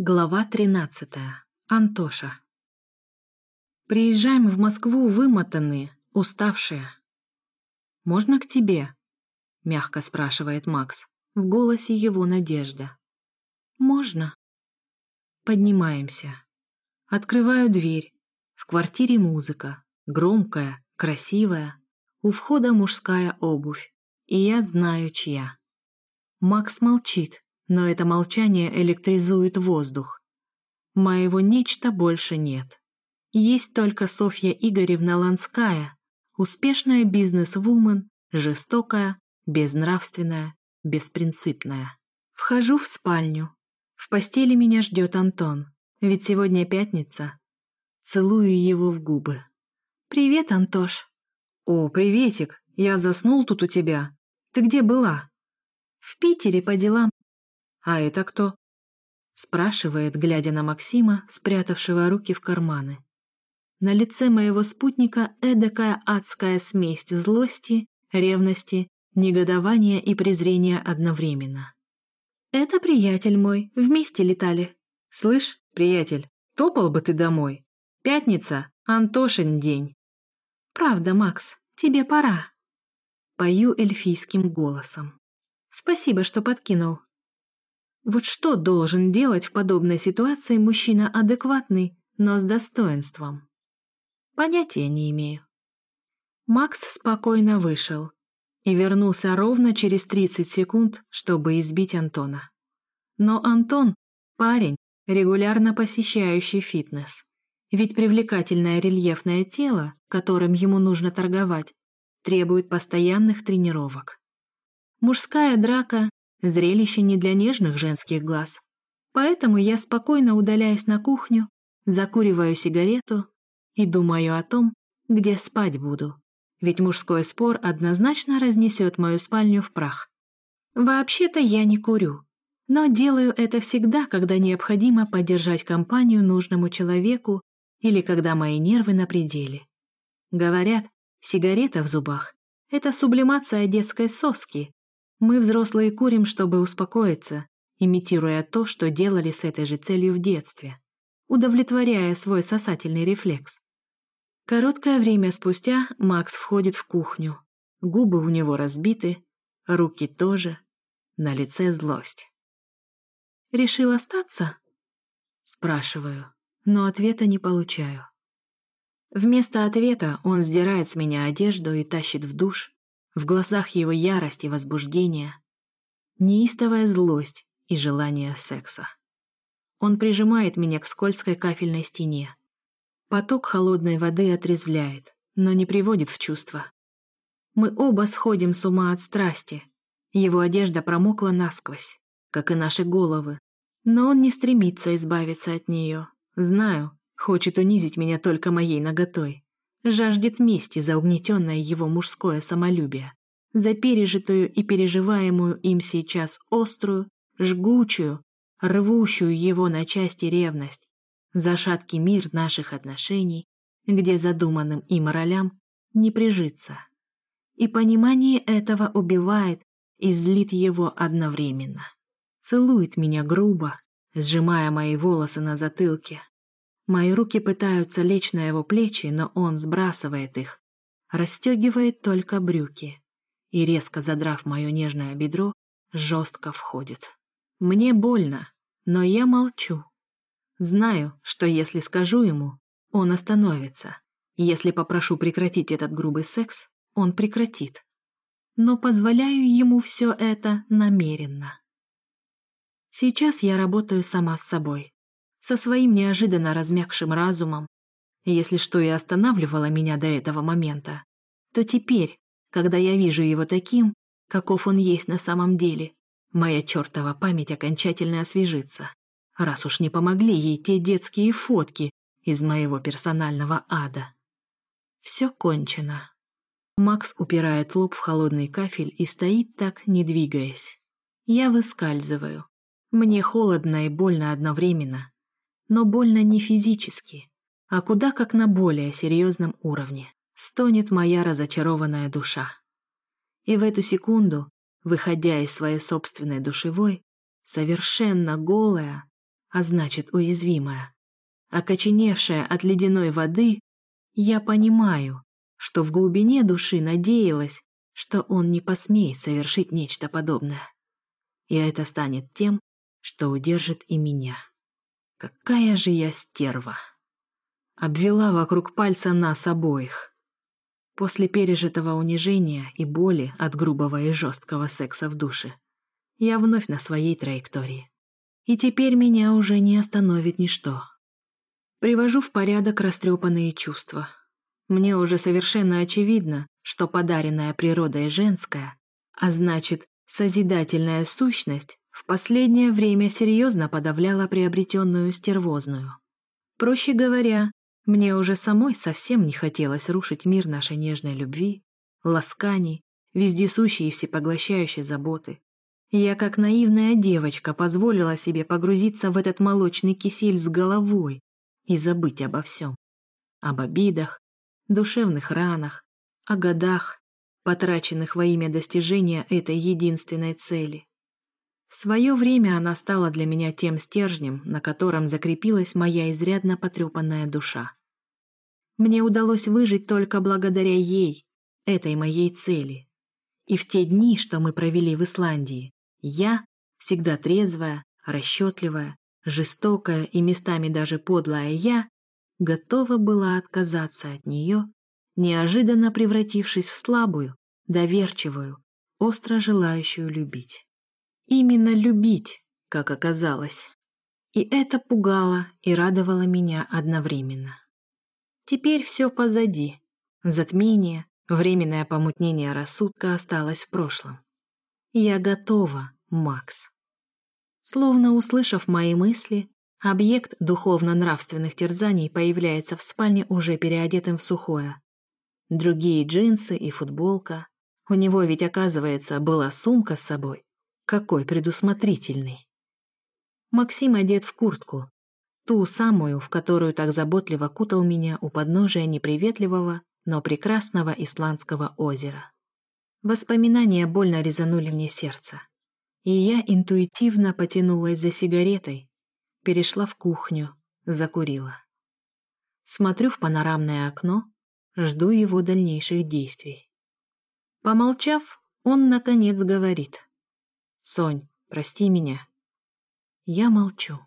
Глава 13. Антоша. Приезжаем в Москву вымотанные, уставшие. «Можно к тебе?» — мягко спрашивает Макс. В голосе его надежда. «Можно». Поднимаемся. Открываю дверь. В квартире музыка. Громкая, красивая. У входа мужская обувь. И я знаю, чья. Макс молчит, но это молчание электризует воздух. Моего нечто больше нет. Есть только Софья Игоревна Ланская, успешная бизнес-вумен, жестокая, безнравственная, беспринципная. Вхожу в спальню. В постели меня ждет Антон, ведь сегодня пятница. Целую его в губы. «Привет, Антош». «О, приветик, я заснул тут у тебя. Ты где была?» «В Питере по делам. «А это кто?» спрашивает, глядя на Максима, спрятавшего руки в карманы. На лице моего спутника эдакая адская смесь злости, ревности, негодования и презрения одновременно. «Это приятель мой, вместе летали». «Слышь, приятель, топал бы ты домой. Пятница, Антошин день». «Правда, Макс, тебе пора». Пою эльфийским голосом. «Спасибо, что подкинул. Вот что должен делать в подобной ситуации мужчина адекватный, но с достоинством? Понятия не имею. Макс спокойно вышел и вернулся ровно через 30 секунд, чтобы избить Антона. Но Антон – парень, регулярно посещающий фитнес. Ведь привлекательное рельефное тело, которым ему нужно торговать, требует постоянных тренировок. Мужская драка Зрелище не для нежных женских глаз. Поэтому я спокойно удаляюсь на кухню, закуриваю сигарету и думаю о том, где спать буду. Ведь мужской спор однозначно разнесет мою спальню в прах. Вообще-то я не курю, но делаю это всегда, когда необходимо поддержать компанию нужному человеку или когда мои нервы на пределе. Говорят, сигарета в зубах — это сублимация детской соски, мы, взрослые, курим, чтобы успокоиться, имитируя то, что делали с этой же целью в детстве, удовлетворяя свой сосательный рефлекс. Короткое время спустя Макс входит в кухню. Губы у него разбиты, руки тоже, на лице злость. «Решил остаться?» Спрашиваю, но ответа не получаю. Вместо ответа он сдирает с меня одежду и тащит в душ, в глазах его ярость и возбуждение, неистовая злость и желание секса. Он прижимает меня к скользкой кафельной стене. Поток холодной воды отрезвляет, но не приводит в чувство. Мы оба сходим с ума от страсти. Его одежда промокла насквозь, как и наши головы. Но он не стремится избавиться от нее. Знаю, хочет унизить меня только моей наготой жаждет мести за угнетенное его мужское самолюбие, за пережитую и переживаемую им сейчас острую, жгучую, рвущую его на части ревность, за шаткий мир наших отношений, где задуманным им ролям не прижиться. И понимание этого убивает и злит его одновременно. Целует меня грубо, сжимая мои волосы на затылке, Мои руки пытаются лечь на его плечи, но он сбрасывает их, расстегивает только брюки и, резко задрав мое нежное бедро, жестко входит. Мне больно, но я молчу. Знаю, что если скажу ему, он остановится. Если попрошу прекратить этот грубый секс, он прекратит. Но позволяю ему все это намеренно. Сейчас я работаю сама с собой со своим неожиданно размягшим разумом. Если что и останавливало меня до этого момента, то теперь, когда я вижу его таким, каков он есть на самом деле, моя чертова память окончательно освежится, раз уж не помогли ей те детские фотки из моего персонального ада. Все кончено. Макс упирает лоб в холодный кафель и стоит так, не двигаясь. Я выскальзываю. Мне холодно и больно одновременно но больно не физически, а куда как на более серьезном уровне. Стонет моя разочарованная душа. И в эту секунду, выходя из своей собственной душевой, совершенно голая, а значит уязвимая. Окоченевшая от ледяной воды, я понимаю, что в глубине души надеялась, что он не посмеет совершить нечто подобное. И это станет тем, что удержит и меня. Какая же я стерва! Обвела вокруг пальца нас обоих. После пережитого унижения и боли от грубого и жесткого секса в душе, я вновь на своей траектории. И теперь меня уже не остановит ничто. Привожу в порядок растрепанные чувства. Мне уже совершенно очевидно, что подаренная природой женская, а значит, созидательная сущность, в последнее время серьезно подавляла приобретенную стервозную. Проще говоря, мне уже самой совсем не хотелось рушить мир нашей нежной любви, ласканий, вездесущей и всепоглощающей заботы. Я, как наивная девочка, позволила себе погрузиться в этот молочный кисель с головой и забыть обо всем. Об обидах, душевных ранах, о годах, потраченных во имя достижения этой единственной цели. В свое время она стала для меня тем стержнем, на котором закрепилась моя изрядно потрепанная душа. Мне удалось выжить только благодаря ей, этой моей цели. И в те дни, что мы провели в Исландии, я, всегда трезвая, расчетливая, жестокая и местами даже подлая я, готова была отказаться от нее, неожиданно превратившись в слабую, доверчивую, остро желающую любить. Именно любить, как оказалось. И это пугало и радовало меня одновременно. Теперь все позади. Затмение, временное помутнение рассудка осталось в прошлом. Я готова, Макс. Словно услышав мои мысли, объект духовно-нравственных терзаний появляется в спальне уже переодетым в сухое. Другие джинсы и футболка. У него ведь, оказывается, была сумка с собой. Какой предусмотрительный. Максим одет в куртку, Ту самую, в которую так заботливо кутал меня у подножия неприветливого, но прекрасного исландского озера. Воспоминания больно резанули мне сердце. И я интуитивно потянулась за сигаретой, перешла в кухню, закурила. Смотрю в панорамное окно, жду его дальнейших действий. Помолчав, он, наконец, говорит. «Сонь, прости меня». Я молчу.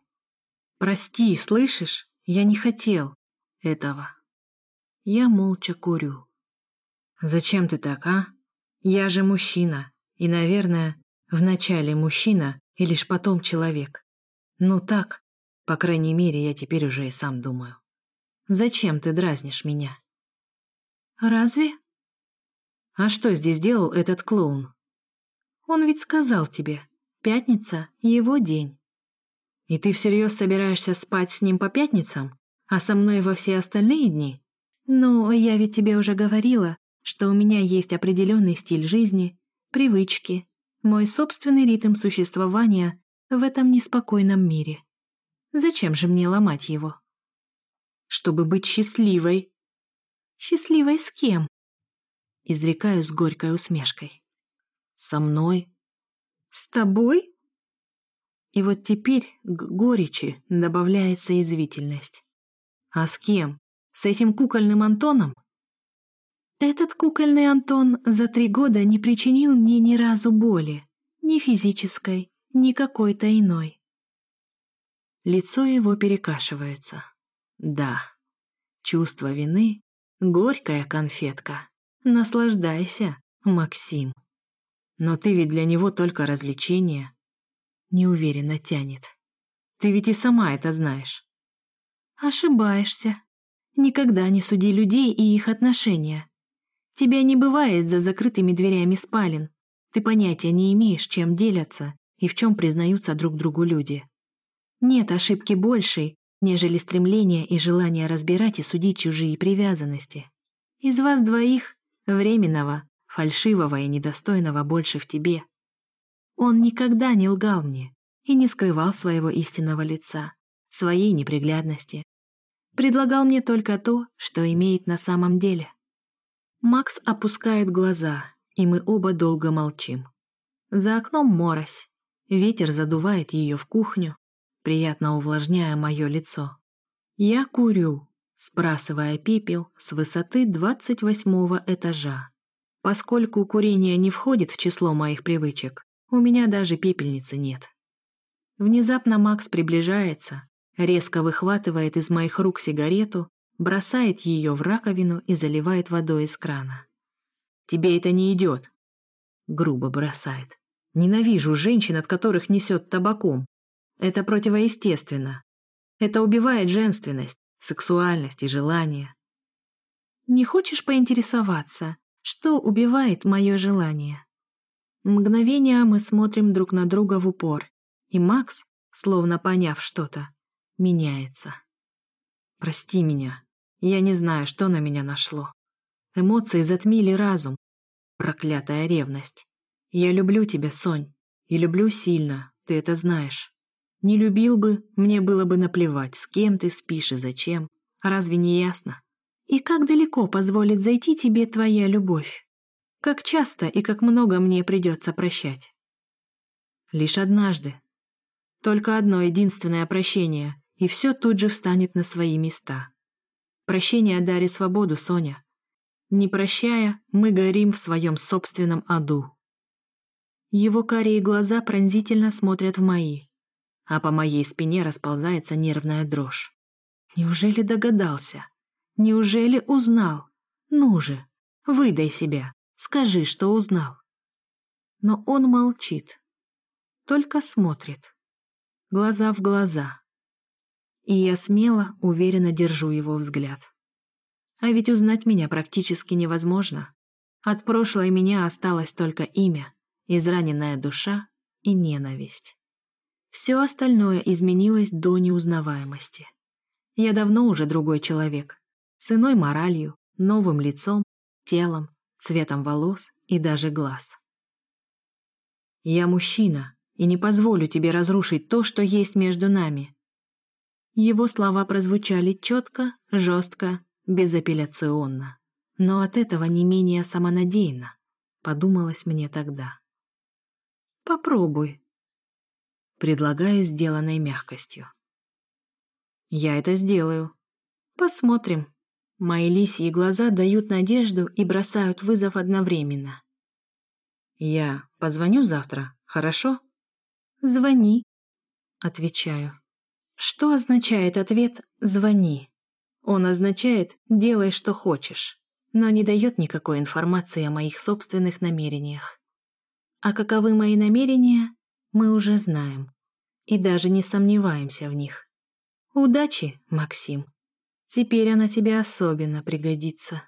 Прости, слышишь? Я не хотел этого. Я молча курю. Зачем ты так, а? Я же мужчина. И, наверное, вначале мужчина и лишь потом человек. Ну так, по крайней мере, я теперь уже и сам думаю. Зачем ты дразнишь меня? Разве? А что здесь делал этот клоун? Он ведь сказал тебе, пятница — его день. И ты всерьез собираешься спать с ним по пятницам, а со мной во все остальные дни? Ну, я ведь тебе уже говорила, что у меня есть определенный стиль жизни, привычки, мой собственный ритм существования в этом неспокойном мире. Зачем же мне ломать его? Чтобы быть счастливой. Счастливой с кем? Изрекаю с горькой усмешкой. Со мной. С тобой? И вот теперь к горечи добавляется извительность. А с кем? С этим кукольным Антоном? Этот кукольный Антон за три года не причинил мне ни разу боли, ни физической, ни какой-то иной. Лицо его перекашивается. Да, чувство вины — горькая конфетка. Наслаждайся, Максим. Но ты ведь для него только развлечение, неуверенно тянет. Ты ведь и сама это знаешь. Ошибаешься. Никогда не суди людей и их отношения. Тебя не бывает за закрытыми дверями спален. Ты понятия не имеешь, чем делятся и в чем признаются друг другу люди. Нет ошибки большей, нежели стремление и желание разбирать и судить чужие привязанности. Из вас двоих, временного, фальшивого и недостойного больше в тебе. Он никогда не лгал мне и не скрывал своего истинного лица, своей неприглядности. Предлагал мне только то, что имеет на самом деле. Макс опускает глаза, и мы оба долго молчим. За окном морось. Ветер задувает ее в кухню. приятно увлажняя мое лицо. Я курю, сбрасывая пепел с высоты двадцать восьмого этажа. Поскольку курение не входит в число моих привычек, у меня даже пепельницы нет. Внезапно Макс приближается, резко выхватывает из моих рук сигарету, бросает ее в раковину и заливает водой из крана. «Тебе это не идет!» Грубо бросает. «Ненавижу женщин, от которых несет табаком. Это противоестественно. Это убивает женственность, сексуальность и желание. Не хочешь поинтересоваться, что убивает мое желание? Мгновение мы смотрим друг на друга в упор, и Макс, словно поняв что-то, меняется. Прости меня. Я не знаю, что на меня нашло. Эмоции затмили разум. Проклятая ревность. Я люблю тебя, Сонь. И люблю сильно, ты это знаешь. Не любил бы, мне было бы наплевать, с кем ты спишь и зачем. Разве не ясно? И как далеко позволит зайти тебе твоя любовь? Как часто и как много мне придется прощать? Лишь однажды. Только одно единственное прощение, и все тут же встанет на свои места. Прощение дарит свободу, Соня. Не прощая, мы горим в своем собственном аду. Его карие глаза пронзительно смотрят в мои а по моей спине расползается нервная дрожь. Неужели догадался? Неужели узнал? Ну же, выдай себя, скажи, что узнал. Но он молчит, только смотрит, глаза в глаза. И я смело, уверенно держу его взгляд. А ведь узнать меня практически невозможно. От прошлой меня осталось только имя, израненная душа и ненависть. Все остальное изменилось до неузнаваемости. Я давно уже другой человек, с иной моралью, новым лицом, телом, цветом волос и даже глаз. Я мужчина и не позволю тебе разрушить то, что есть между нами. Его слова прозвучали четко, жестко, безапелляционно, но от этого не менее самонадеянно, подумалось мне тогда. Попробуй, Предлагаю сделанной мягкостью. Я это сделаю. Посмотрим. Мои лисьи глаза дают надежду и бросают вызов одновременно. Я позвоню завтра, хорошо? Звони. Отвечаю. Что означает ответ «звони»? Он означает «делай, что хочешь», но не дает никакой информации о моих собственных намерениях. А каковы мои намерения, мы уже знаем и даже не сомневаемся в них. Удачи, Максим. Теперь она тебе особенно пригодится.